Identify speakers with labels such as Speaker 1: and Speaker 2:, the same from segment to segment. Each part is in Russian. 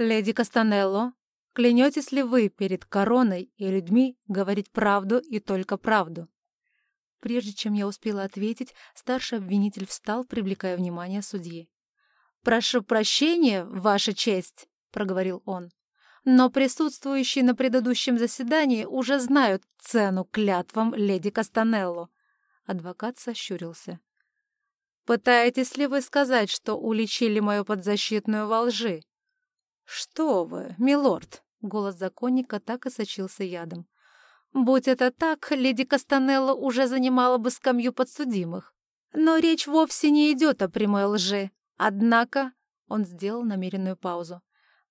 Speaker 1: «Леди Кастанелло, клянетесь ли вы перед короной и людьми говорить правду и только правду?» Прежде чем я успела ответить, старший обвинитель встал, привлекая внимание судьи. «Прошу прощения, Ваша честь», — проговорил он. «Но присутствующие на предыдущем заседании уже знают цену клятвам леди Кастанелло». Адвокат сощурился. «Пытаетесь ли вы сказать, что уличили мою подзащитную во лжи?» «Что вы, милорд!» — голос законника так и сочился ядом. «Будь это так, леди Кастанелло уже занимала бы скамью подсудимых. Но речь вовсе не идет о прямой лжи. Однако...» — он сделал намеренную паузу.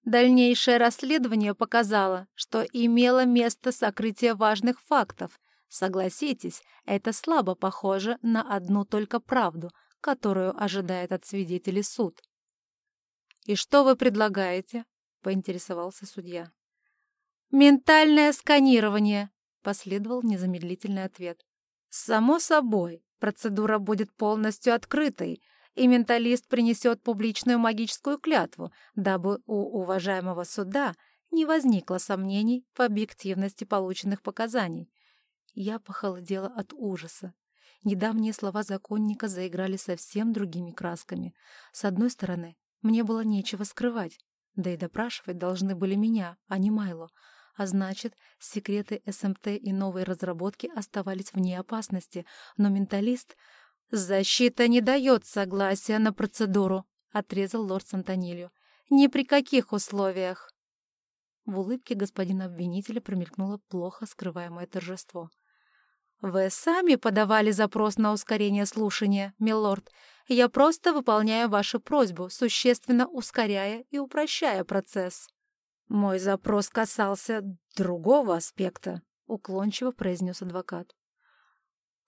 Speaker 1: Дальнейшее расследование показало, что имело место сокрытие важных фактов. Согласитесь, это слабо похоже на одну только правду, которую ожидает от свидетелей суд. «И что вы предлагаете?» — поинтересовался судья. «Ментальное сканирование», — последовал незамедлительный ответ. «Само собой, процедура будет полностью открытой, и менталист принесет публичную магическую клятву, дабы у уважаемого суда не возникло сомнений по объективности полученных показаний. Я похолодела от ужаса. Недавние слова законника заиграли совсем другими красками. С одной стороны, мне было нечего скрывать, да и допрашивать должны были меня, а не Майло. А значит, секреты СМТ и новые разработки оставались вне опасности, но менталист... «Защита не дает согласия на процедуру», — отрезал лорд Сантонилью. «Ни при каких условиях». В улыбке господина обвинителя промелькнуло плохо скрываемое торжество. «Вы сами подавали запрос на ускорение слушания, милорд. Я просто выполняю вашу просьбу, существенно ускоряя и упрощая процесс». «Мой запрос касался другого аспекта», — уклончиво произнес адвокат.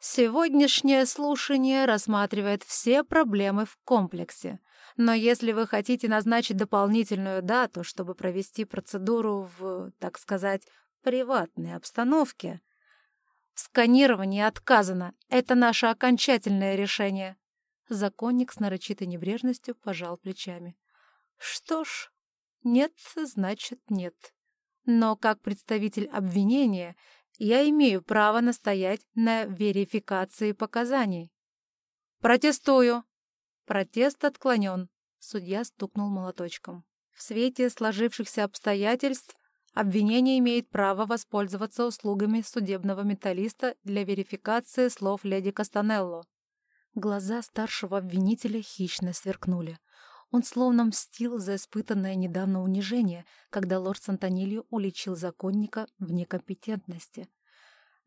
Speaker 1: Сегодняшнее слушание рассматривает все проблемы в комплексе. Но если вы хотите назначить дополнительную дату, чтобы провести процедуру в, так сказать, приватной обстановке, сканирование отказано. Это наше окончательное решение. Законник с нарочитой небрежностью пожал плечами. Что ж, нет, значит нет. Но как представитель обвинения я имею право настоять на верификации показаний. Протестую. Протест отклонен. Судья стукнул молоточком. В свете сложившихся обстоятельств обвинение имеет право воспользоваться услугами судебного металлиста для верификации слов леди Кастанелло. Глаза старшего обвинителя хищно сверкнули. Он словно мстил за испытанное недавно унижение, когда лорд Сантонилью уличил законника в некомпетентности.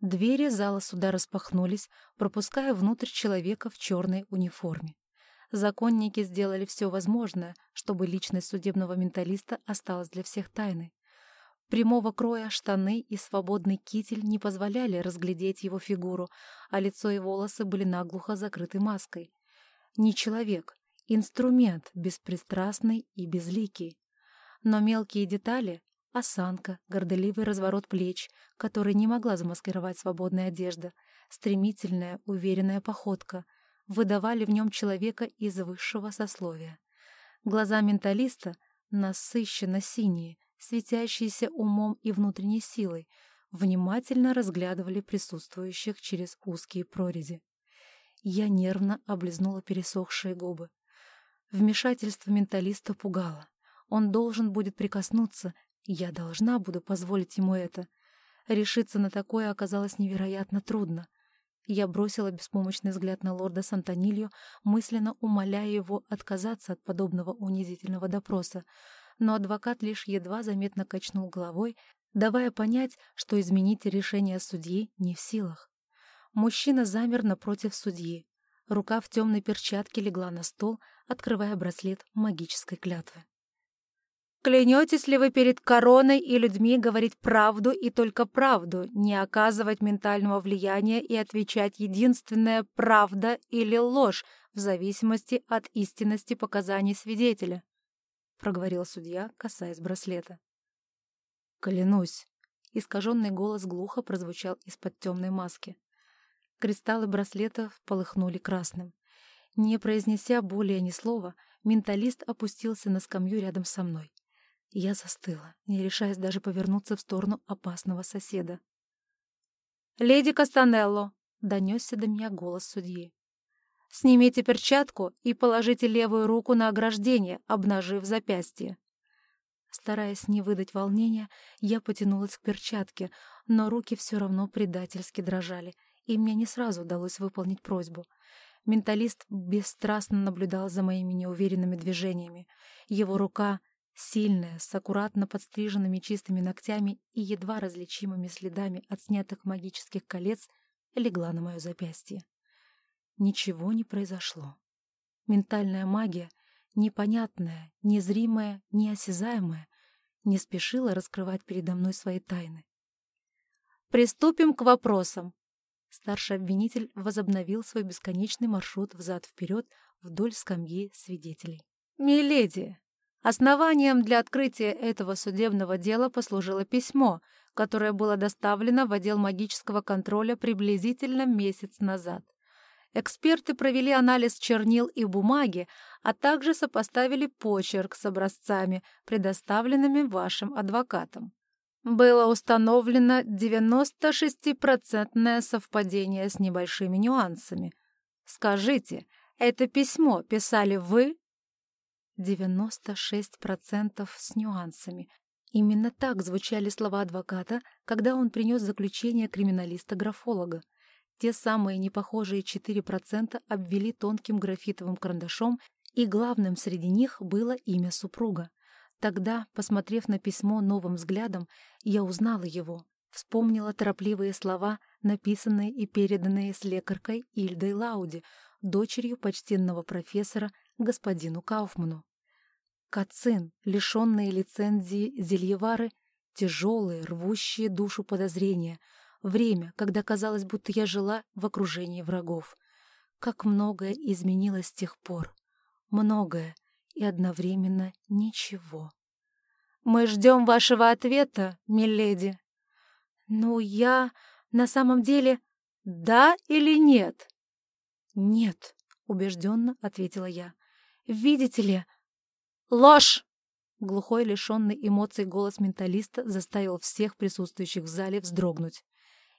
Speaker 1: Двери зала суда распахнулись, пропуская внутрь человека в черной униформе. Законники сделали все возможное, чтобы личность судебного менталиста осталась для всех тайной. Прямого кроя штаны и свободный китель не позволяли разглядеть его фигуру, а лицо и волосы были наглухо закрыты маской. Не человек, Инструмент беспристрастный и безликий. Но мелкие детали — осанка, горделивый разворот плеч, который не могла замаскировать свободная одежда, стремительная, уверенная походка — выдавали в нем человека из высшего сословия. Глаза менталиста насыщенно синие, светящиеся умом и внутренней силой, внимательно разглядывали присутствующих через узкие прорези. Я нервно облизнула пересохшие губы. Вмешательство менталиста пугало. Он должен будет прикоснуться, я должна буду позволить ему это. Решиться на такое оказалось невероятно трудно. Я бросила беспомощный взгляд на лорда Сантонилью, мысленно умоляя его отказаться от подобного унизительного допроса, но адвокат лишь едва заметно качнул головой, давая понять, что изменить решение судьи не в силах. Мужчина замер напротив судьи. Рука в темной перчатке легла на стол, открывая браслет магической клятвы. «Клянетесь ли вы перед короной и людьми говорить правду и только правду, не оказывать ментального влияния и отвечать единственная правда или ложь в зависимости от истинности показаний свидетеля?» — проговорил судья, касаясь браслета. «Клянусь!» — искаженный голос глухо прозвучал из-под темной маски. Кристаллы браслета полыхнули красным. Не произнеся более ни слова, менталист опустился на скамью рядом со мной. Я застыла, не решаясь даже повернуться в сторону опасного соседа. «Леди Кастанелло!» — донесся до меня голос судьи. «Снимите перчатку и положите левую руку на ограждение, обнажив запястье». Стараясь не выдать волнения, я потянулась к перчатке, но руки все равно предательски дрожали, и мне не сразу удалось выполнить просьбу. Менталист бесстрастно наблюдал за моими неуверенными движениями. Его рука, сильная, с аккуратно подстриженными чистыми ногтями и едва различимыми следами от снятых магических колец, легла на мое запястье. Ничего не произошло. Ментальная магия, непонятная, незримая, неосязаемая, не спешила раскрывать передо мной свои тайны. «Приступим к вопросам», Старший обвинитель возобновил свой бесконечный маршрут взад-вперед вдоль скамьи свидетелей. «Миледи, основанием для открытия этого судебного дела послужило письмо, которое было доставлено в отдел магического контроля приблизительно месяц назад. Эксперты провели анализ чернил и бумаги, а также сопоставили почерк с образцами, предоставленными вашим адвокатом. Было установлено 96% совпадение с небольшими нюансами. Скажите, это письмо писали вы? 96% с нюансами. Именно так звучали слова адвоката, когда он принес заключение криминалиста-графолога. Те самые непохожие 4% обвели тонким графитовым карандашом, и главным среди них было имя супруга. Тогда, посмотрев на письмо новым взглядом, я узнала его, вспомнила торопливые слова, написанные и переданные с лекаркой Ильдой Лауди, дочерью почтенного профессора господину Кауфману. Кацин, лишенные лицензии зельевары, тяжелые, рвущие душу подозрения, время, когда казалось, будто я жила в окружении врагов. Как многое изменилось с тех пор. Многое, и одновременно ничего. «Мы ждем вашего ответа, миледи». «Ну, я... на самом деле... да или нет?» «Нет», — убежденно ответила я. «Видите ли...» «Ложь!» Глухой, лишенный эмоций голос менталиста заставил всех присутствующих в зале вздрогнуть.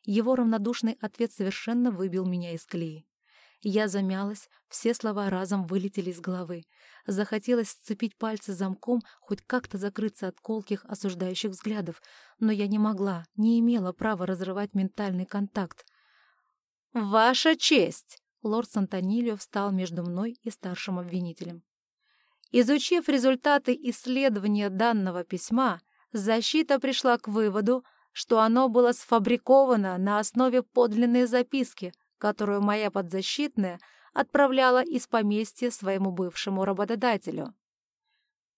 Speaker 1: Его равнодушный ответ совершенно выбил меня из колеи. Я замялась, все слова разом вылетели из головы. Захотелось сцепить пальцы замком, хоть как-то закрыться от колких, осуждающих взглядов, но я не могла, не имела права разрывать ментальный контакт. «Ваша честь!» — лорд Сантонильо встал между мной и старшим обвинителем. Изучив результаты исследования данного письма, защита пришла к выводу, что оно было сфабриковано на основе подлинной записки — которую моя подзащитная отправляла из поместья своему бывшему работодателю.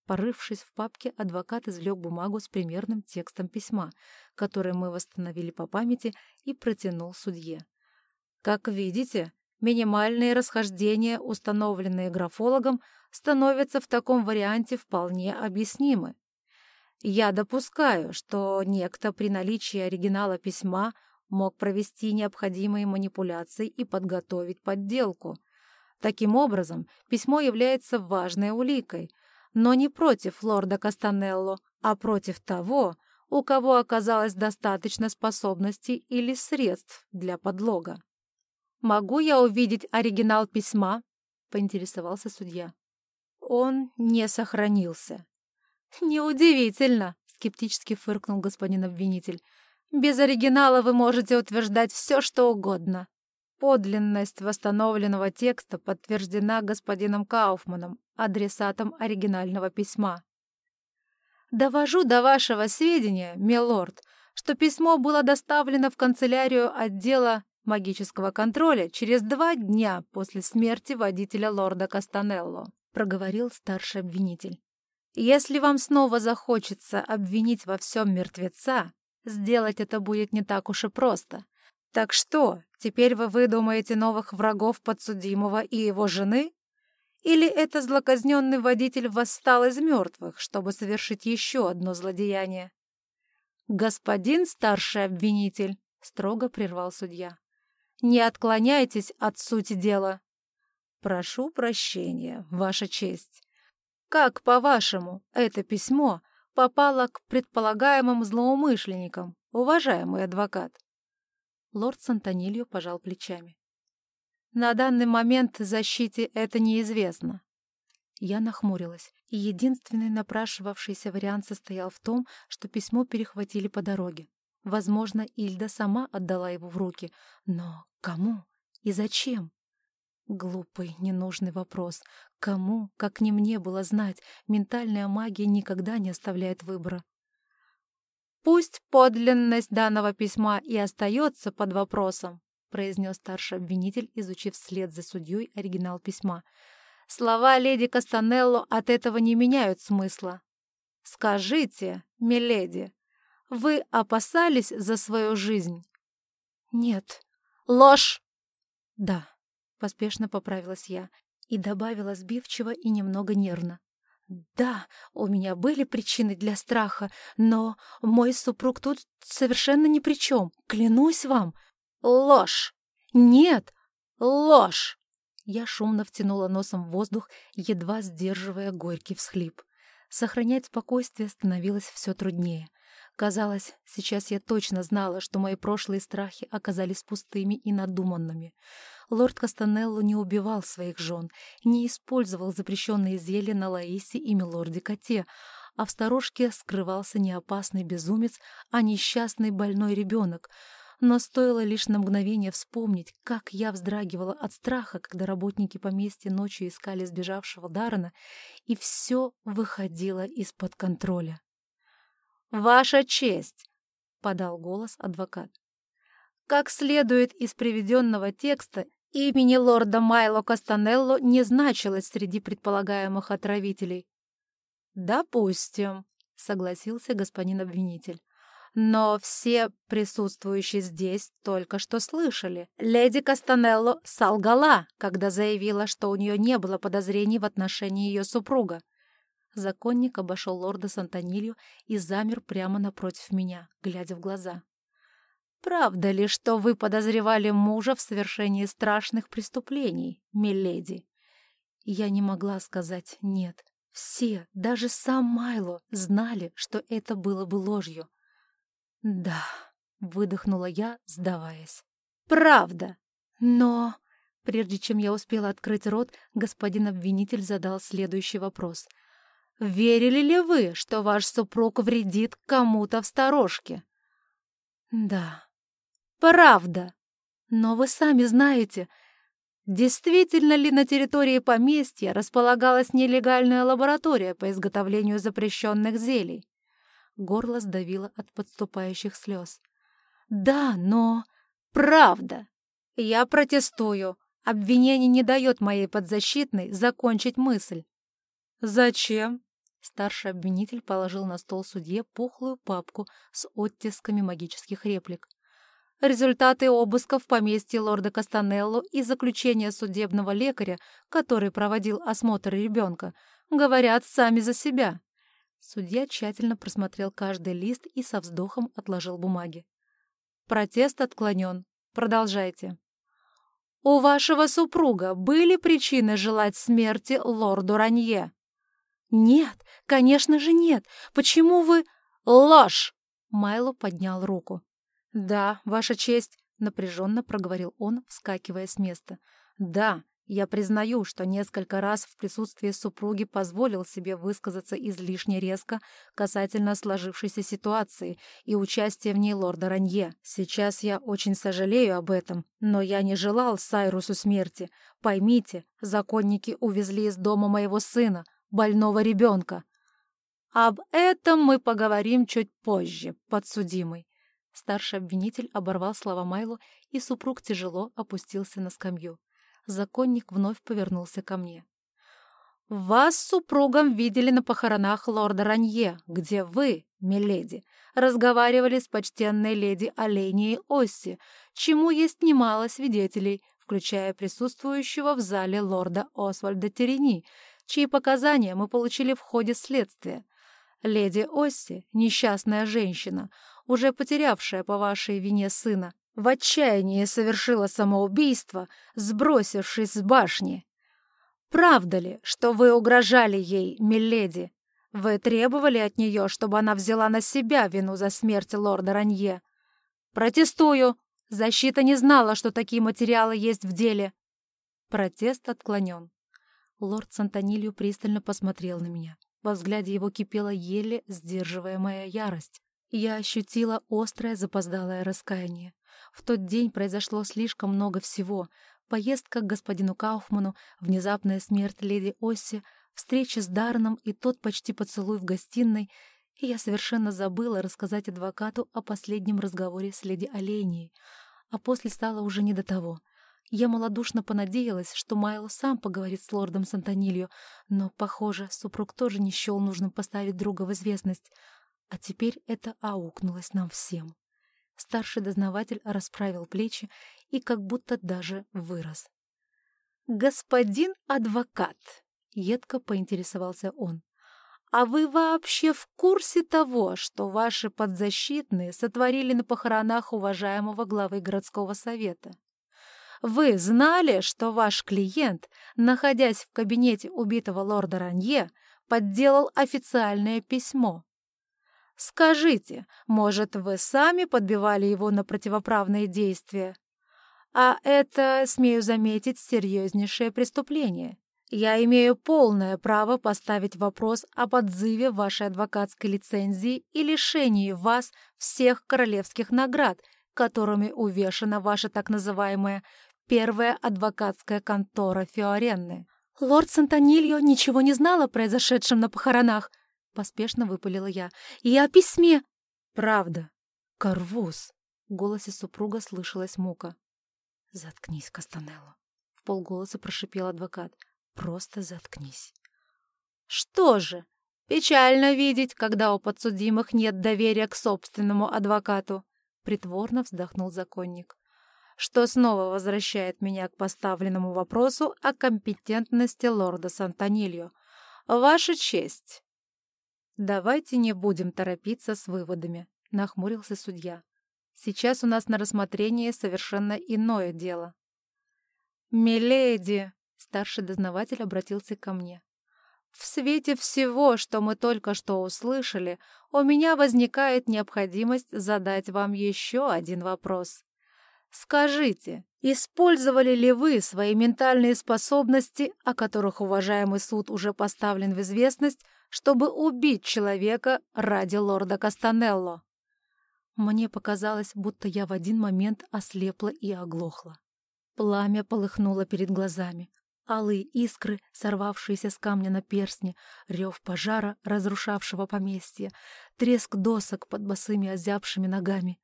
Speaker 1: Порывшись в папке, адвокат извлек бумагу с примерным текстом письма, которое мы восстановили по памяти и протянул судье. Как видите, минимальные расхождения, установленные графологом, становятся в таком варианте вполне объяснимы. Я допускаю, что некто при наличии оригинала письма мог провести необходимые манипуляции и подготовить подделку. Таким образом, письмо является важной уликой, но не против лорда Кастанелло, а против того, у кого оказалось достаточно способностей или средств для подлога. «Могу я увидеть оригинал письма?» — поинтересовался судья. «Он не сохранился». «Неудивительно», — скептически фыркнул господин обвинитель. Без оригинала вы можете утверждать все, что угодно. Подлинность восстановленного текста подтверждена господином Кауфманом, адресатом оригинального письма. Довожу до вашего сведения, милорд, что письмо было доставлено в канцелярию отдела магического контроля через два дня после смерти водителя лорда Кастанелло, проговорил старший обвинитель. Если вам снова захочется обвинить во всем мертвеца, Сделать это будет не так уж и просто. Так что, теперь вы выдумаете новых врагов подсудимого и его жены? Или это злоказненный водитель восстал из мертвых, чтобы совершить еще одно злодеяние? «Господин старший обвинитель», — строго прервал судья, — «не отклоняйтесь от сути дела». «Прошу прощения, Ваша честь. Как, по-вашему, это письмо попала к предполагаемым злоумышленникам, уважаемый адвокат. Лорд Сантонильо пожал плечами. На данный момент защите это неизвестно. Я нахмурилась, и единственный напрашивавшийся вариант состоял в том, что письмо перехватили по дороге. Возможно, Ильда сама отдала его в руки, но кому и зачем? Глупый, ненужный вопрос. Кому, как не мне было знать, ментальная магия никогда не оставляет выбора. «Пусть подлинность данного письма и остается под вопросом», произнес старший обвинитель, изучив вслед за судьей оригинал письма. «Слова леди Кастанелло от этого не меняют смысла. Скажите, миледи, вы опасались за свою жизнь?» «Нет». «Ложь!» «Да». Поспешно поправилась я и добавила сбивчиво и немного нервно. «Да, у меня были причины для страха, но мой супруг тут совершенно ни при чем, клянусь вам!» «Ложь! Нет, ложь!» Я шумно втянула носом в воздух, едва сдерживая горький всхлип. Сохранять спокойствие становилось все труднее. Казалось, сейчас я точно знала, что мои прошлые страхи оказались пустыми и надуманными. Лорд Кастанелло не убивал своих жен, не использовал запрещенные зелья на Лаисе и милорде Коте, а в сторожке скрывался не опасный безумец, а несчастный больной ребенок. Но стоило лишь на мгновение вспомнить, как я вздрагивала от страха, когда работники поместья ночью искали сбежавшего Дарана, и все выходило из-под контроля. «Ваша честь!» — подал голос адвокат. Как следует из приведенного текста, Имени лорда Майло Кастанелло не значилось среди предполагаемых отравителей. «Допустим», — согласился господин обвинитель. «Но все присутствующие здесь только что слышали. Леди Кастанелло солгала, когда заявила, что у нее не было подозрений в отношении ее супруга. Законник обошел лорда Сантонилью и замер прямо напротив меня, глядя в глаза. «Правда ли, что вы подозревали мужа в совершении страшных преступлений, миледи?» Я не могла сказать «нет». Все, даже сам Майло, знали, что это было бы ложью. «Да», — выдохнула я, сдаваясь. «Правда! Но...» Прежде чем я успела открыть рот, господин обвинитель задал следующий вопрос. «Верили ли вы, что ваш супруг вредит кому-то в сторожке?» «Да», Правда. Но вы сами знаете, действительно ли на территории поместья располагалась нелегальная лаборатория по изготовлению запрещенных зелий? Горло сдавило от подступающих слез. Да, но... Правда. Я протестую. Обвинение не дает моей подзащитной закончить мысль. Зачем? Старший обвинитель положил на стол судье пухлую папку с оттисками магических реплик. Результаты обыска в поместье лорда Кастанелло и заключение судебного лекаря, который проводил осмотр ребенка, говорят сами за себя. Судья тщательно просмотрел каждый лист и со вздохом отложил бумаги. Протест отклонен. Продолжайте. «У вашего супруга были причины желать смерти лорду Ранье?» «Нет, конечно же нет. Почему вы...» «Ложь!» Майло поднял руку. «Да, Ваша честь», — напряженно проговорил он, вскакивая с места. «Да, я признаю, что несколько раз в присутствии супруги позволил себе высказаться излишне резко касательно сложившейся ситуации и участия в ней лорда Ранье. Сейчас я очень сожалею об этом, но я не желал Сайрусу смерти. Поймите, законники увезли из дома моего сына, больного ребенка. Об этом мы поговорим чуть позже, подсудимый. Старший обвинитель оборвал слова Майло, и супруг тяжело опустился на скамью. Законник вновь повернулся ко мне. «Вас с супругом видели на похоронах лорда Ранье, где вы, миледи, разговаривали с почтенной леди Оленией Осси, чему есть немало свидетелей, включая присутствующего в зале лорда Освальда Терени, чьи показания мы получили в ходе следствия. Леди Осси, несчастная женщина, уже потерявшая по вашей вине сына, в отчаянии совершила самоубийство, сбросившись с башни. Правда ли, что вы угрожали ей, миледи? Вы требовали от нее, чтобы она взяла на себя вину за смерть лорда Ранье. Протестую! Защита не знала, что такие материалы есть в деле. Протест отклонен. Лорд Сантонилью пристально посмотрел на меня. Во взгляде его кипела еле сдерживаемая ярость. Я ощутила острое запоздалое раскаяние. В тот день произошло слишком много всего. Поездка к господину Кауфману, внезапная смерть леди Осси, встреча с Дарном и тот почти поцелуй в гостиной, и я совершенно забыла рассказать адвокату о последнем разговоре с леди Олейнией, а после стало уже не до того. Я малодушно понадеялась, что Майло сам поговорит с лордом Сантонилью, но, похоже, супруг тоже не счел нужным поставить друга в известность, а теперь это аукнулось нам всем. Старший дознаватель расправил плечи и как будто даже вырос. «Господин адвокат!» — едко поинтересовался он. «А вы вообще в курсе того, что ваши подзащитные сотворили на похоронах уважаемого главы городского совета? Вы знали, что ваш клиент, находясь в кабинете убитого лорда Ранье, подделал официальное письмо, Скажите, может, вы сами подбивали его на противоправные действия? А это, смею заметить, серьезнейшее преступление. Я имею полное право поставить вопрос об отзыве вашей адвокатской лицензии и лишении вас всех королевских наград, которыми увешана ваша так называемая первая адвокатская контора Фиоренны. Лорд Сантонильо ничего не знал о произошедшем на похоронах, Поспешно выпалила я. «И о письме!» «Правда. Карвуз!» В голосе супруга слышалась мука. «Заткнись, Кастанелло!» В полголоса прошипел адвокат. «Просто заткнись!» «Что же, печально видеть, когда у подсудимых нет доверия к собственному адвокату!» Притворно вздохнул законник что снова возвращает меня к поставленному вопросу о компетентности лорда Сантонильо. Ваша честь, «Давайте не будем торопиться с выводами», — нахмурился судья. «Сейчас у нас на рассмотрении совершенно иное дело». «Миледи!» — старший дознаватель обратился ко мне. «В свете всего, что мы только что услышали, у меня возникает необходимость задать вам еще один вопрос. Скажите, использовали ли вы свои ментальные способности, о которых уважаемый суд уже поставлен в известность, чтобы убить человека ради лорда Кастанелло. Мне показалось, будто я в один момент ослепла и оглохла. Пламя полыхнуло перед глазами. Алые искры, сорвавшиеся с камня на перстне, рев пожара, разрушавшего поместье, треск досок под босыми озябшими ногами.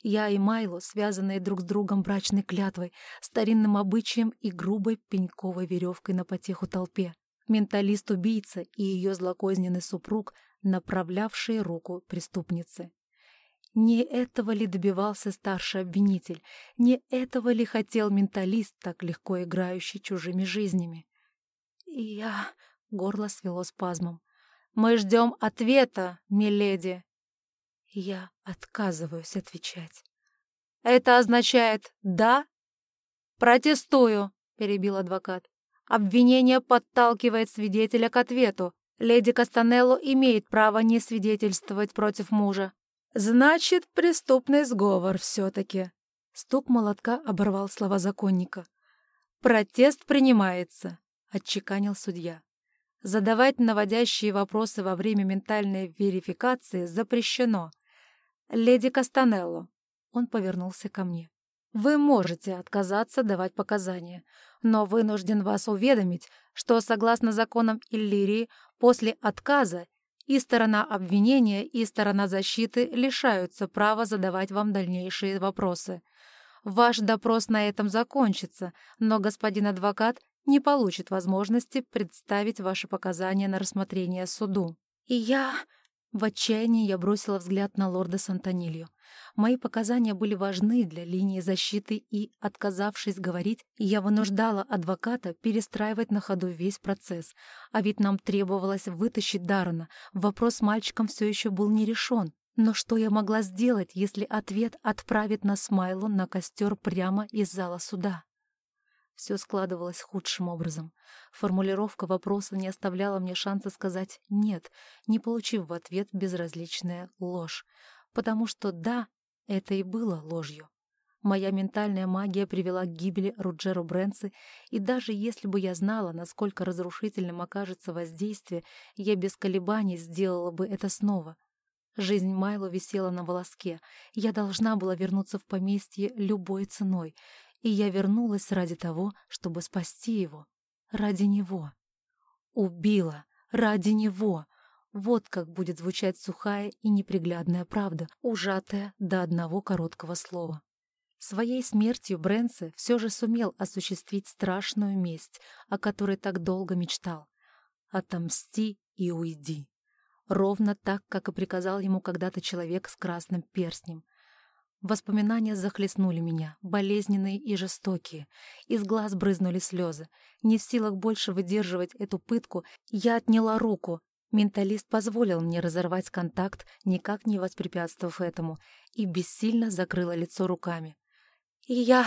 Speaker 1: Я и Майло, связанные друг с другом брачной клятвой, старинным обычаем и грубой пеньковой веревкой на потеху толпе менталист-убийца и ее злокозненный супруг, направлявшие руку преступницы. Не этого ли добивался старший обвинитель? Не этого ли хотел менталист, так легко играющий чужими жизнями? Я... Горло свело спазмом. «Мы ждем ответа, миледи!» Я отказываюсь отвечать. «Это означает «да»?» «Протестую», — перебил адвокат. Обвинение подталкивает свидетеля к ответу. Леди Кастанелло имеет право не свидетельствовать против мужа. Значит, преступный сговор все-таки. Стук молотка оборвал слова законника. «Протест принимается», — отчеканил судья. Задавать наводящие вопросы во время ментальной верификации запрещено. «Леди Кастанелло», — он повернулся ко мне. Вы можете отказаться давать показания, но вынужден вас уведомить, что, согласно законам Иллирии, после отказа и сторона обвинения, и сторона защиты лишаются права задавать вам дальнейшие вопросы. Ваш допрос на этом закончится, но господин адвокат не получит возможности представить ваши показания на рассмотрение суду. И я... В отчаянии я бросила взгляд на лорда Сантонилью. Мои показания были важны для линии защиты и, отказавшись говорить, я вынуждала адвоката перестраивать на ходу весь процесс. А ведь нам требовалось вытащить Даррена. Вопрос с мальчиком все еще был не решен. Но что я могла сделать, если ответ отправит нас Майло на костер прямо из зала суда? Все складывалось худшим образом. Формулировка вопроса не оставляла мне шанса сказать «нет», не получив в ответ безразличная ложь. Потому что «да» — это и было ложью. Моя ментальная магия привела к гибели Руджеру Брэнси, и даже если бы я знала, насколько разрушительным окажется воздействие, я без колебаний сделала бы это снова. Жизнь Майло висела на волоске. Я должна была вернуться в поместье любой ценой, и я вернулась ради того, чтобы спасти его. Ради него. Убила. Ради него. Вот как будет звучать сухая и неприглядная правда, ужатая до одного короткого слова. Своей смертью Брэнсе все же сумел осуществить страшную месть, о которой так долго мечтал. «Отомсти и уйди». Ровно так, как и приказал ему когда-то человек с красным перстнем. Воспоминания захлестнули меня, болезненные и жестокие. Из глаз брызнули слезы. Не в силах больше выдерживать эту пытку, я отняла руку. Менталист позволил мне разорвать контакт, никак не воспрепятствовав этому, и бессильно закрыла лицо руками. И я...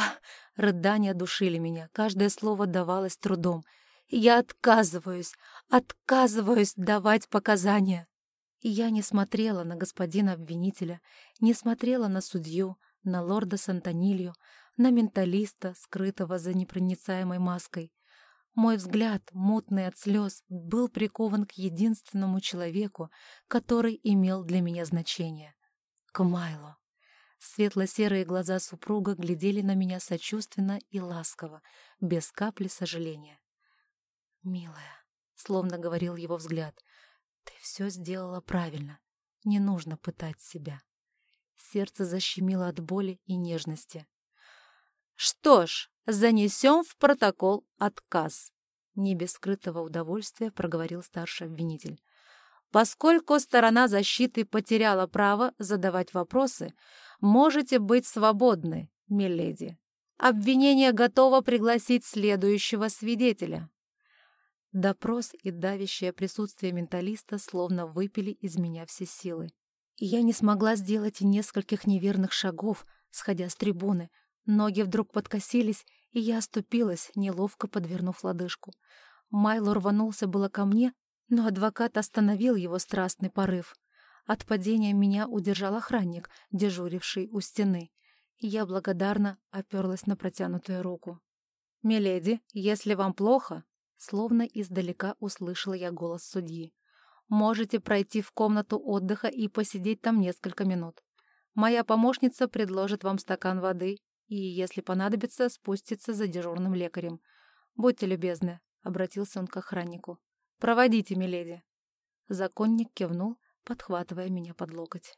Speaker 1: Рыдания душили меня, каждое слово давалось трудом. Я отказываюсь, отказываюсь давать показания. Я не смотрела на господина обвинителя, не смотрела на судью, на лорда Сантонилью, на менталиста, скрытого за непроницаемой маской. Мой взгляд, мутный от слез, был прикован к единственному человеку, который имел для меня значение — к Майлу. Светло-серые глаза супруга глядели на меня сочувственно и ласково, без капли сожаления. «Милая», — словно говорил его взгляд, — «ты все сделала правильно. Не нужно пытать себя». Сердце защемило от боли и нежности. «Что ж, занесем в протокол отказ», — не без скрытого удовольствия проговорил старший обвинитель. «Поскольку сторона защиты потеряла право задавать вопросы, Можете быть свободны, миледи. Обвинение готово пригласить следующего свидетеля. Допрос и давящее присутствие менталиста словно выпили из меня все силы. И я не смогла сделать и нескольких неверных шагов, сходя с трибуны. Ноги вдруг подкосились, и я оступилась, неловко подвернув лодыжку. Майло рванулся было ко мне, но адвокат остановил его страстный порыв. От падения меня удержал охранник, дежуривший у стены. Я благодарно оперлась на протянутую руку. «Миледи, если вам плохо...» Словно издалека услышала я голос судьи. «Можете пройти в комнату отдыха и посидеть там несколько минут. Моя помощница предложит вам стакан воды и, если понадобится, спустится за дежурным лекарем. Будьте любезны», — обратился он к охраннику. «Проводите, миледи». Законник кивнул, подхватывая меня под локоть.